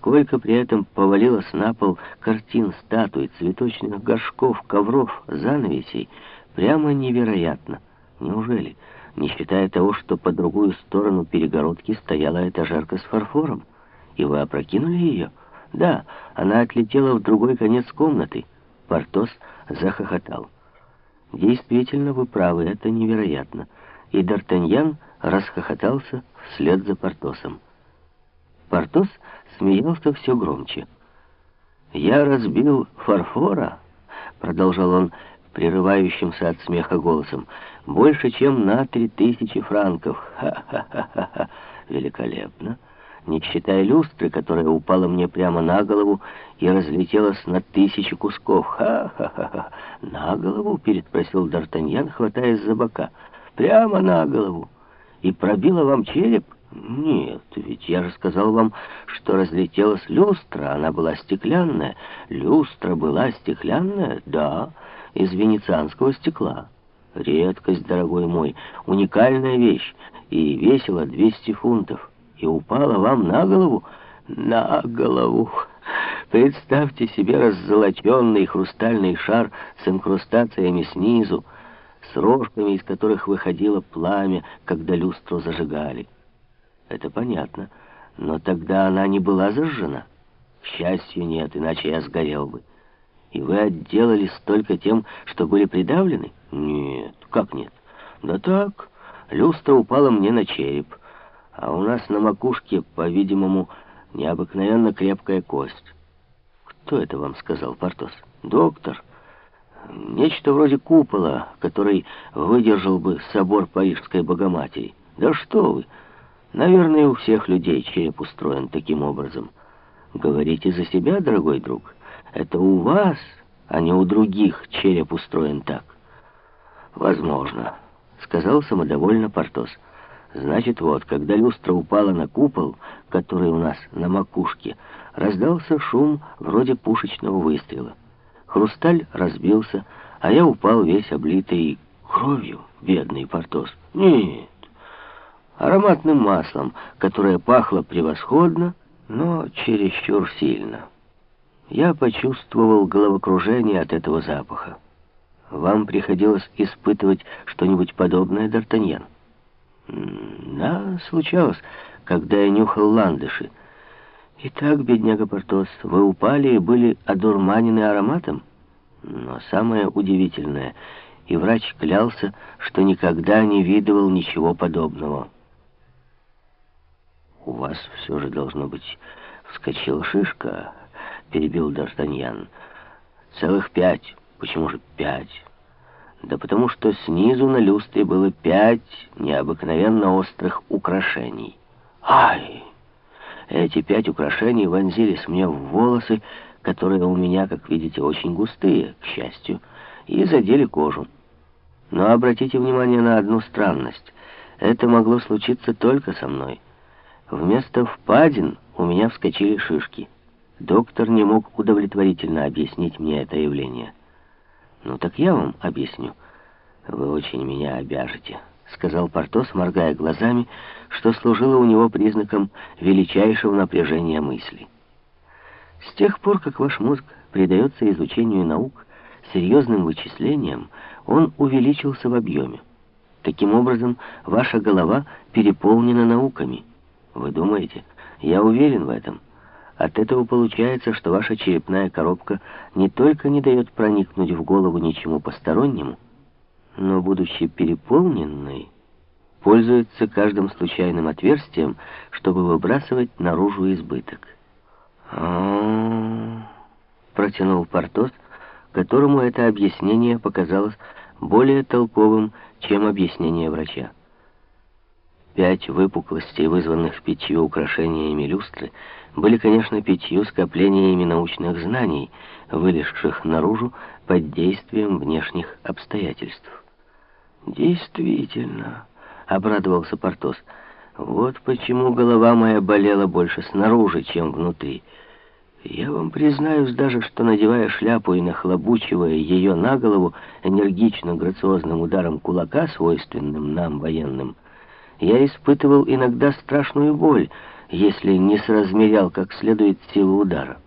сколько при этом повалилось на пол картин, статуй, цветочных горшков, ковров, занавесей, прямо невероятно. Неужели, не считая того, что по другую сторону перегородки стояла этажерка с фарфором, и вы опрокинули ее? Да, она отлетела в другой конец комнаты. Портос захохотал. Действительно, вы правы, это невероятно. И Д'Артаньян расхохотался вслед за Портосом. Портос смеялся все громче. «Я разбил фарфора», — продолжал он прерывающимся от смеха голосом, «больше, чем на три тысячи франков. Ха-ха-ха-ха! Великолепно! Не считая люстры, которая упала мне прямо на голову и разлетелась на тысячи кусков. Ха-ха-ха! На голову?» — переспросил Д'Артаньян, хватаясь за бока. «Прямо на голову! И пробила вам череп?» «Нет, ведь я же сказал вам, что разлетелась люстра, она была стеклянная. Люстра была стеклянная? Да, из венецианского стекла. Редкость, дорогой мой, уникальная вещь, и весила 200 фунтов. И упала вам на голову? На голову!» Представьте себе раззолоченный хрустальный шар с инкрустациями снизу, с рожками, из которых выходило пламя, когда люстру зажигали. Это понятно. Но тогда она не была зажжена. К счастью, нет, иначе я сгорел бы. И вы отделались только тем, что были придавлены? Нет, как нет? Да так, люстра упала мне на череп. А у нас на макушке, по-видимому, необыкновенно крепкая кость. Кто это вам сказал, Портос? Доктор. Нечто вроде купола, который выдержал бы собор Парижской Богоматери. Да что вы! Наверное, у всех людей череп устроен таким образом. Говорите за себя, дорогой друг. Это у вас, а не у других череп устроен так. Возможно, сказал самодовольно Портос. Значит, вот, когда люстра упала на купол, который у нас на макушке, раздался шум вроде пушечного выстрела. Хрусталь разбился, а я упал весь облитый кровью, бедный Портос. Нет, ароматным маслом, которое пахло превосходно, но чересчур сильно. Я почувствовал головокружение от этого запаха. Вам приходилось испытывать что-нибудь подобное, Д'Артаньян? Да, случалось, когда я нюхал ландыши. Итак, бедняга Портос, вы упали и были одурманены ароматом? Но самое удивительное, и врач клялся, что никогда не видывал ничего подобного. «У вас все же, должно быть, вскочила шишка», — перебил Д'Артаньян. «Целых пять. Почему же пять?» «Да потому что снизу на люстре было пять необыкновенно острых украшений». «Ай!» Эти пять украшений вонзились мне в волосы, которые у меня, как видите, очень густые, к счастью, и задели кожу. Но обратите внимание на одну странность. Это могло случиться только со мной. Вместо впадин у меня вскочили шишки. Доктор не мог удовлетворительно объяснить мне это явление. «Ну так я вам объясню. Вы очень меня обяжете», — сказал Портос, моргая глазами, что служило у него признаком величайшего напряжения мысли. «С тех пор, как ваш мозг предается изучению наук, серьезным вычислениям, он увеличился в объеме. Таким образом, ваша голова переполнена науками». Вы думаете? Я уверен в этом. От этого получается, что ваша черепная коробка не только не дает проникнуть в голову ничему постороннему, но, будучи переполненной, пользуется каждым случайным отверстием, чтобы выбрасывать наружу избыток. Протянул Портос, которому это объяснение показалось более толковым, чем объяснение врача. Пять выпуклостей, вызванных пятью украшениями люстры, были, конечно, пятью скоплениями научных знаний, вылезших наружу под действием внешних обстоятельств. «Действительно», — обрадовался Портос, — «вот почему голова моя болела больше снаружи, чем внутри. Я вам признаюсь даже, что, надевая шляпу и нахлобучивая ее на голову энергично грациозным ударом кулака, свойственным нам, военным, я испытывал иногда страшную боль, если не соразмерял как следует силу удара.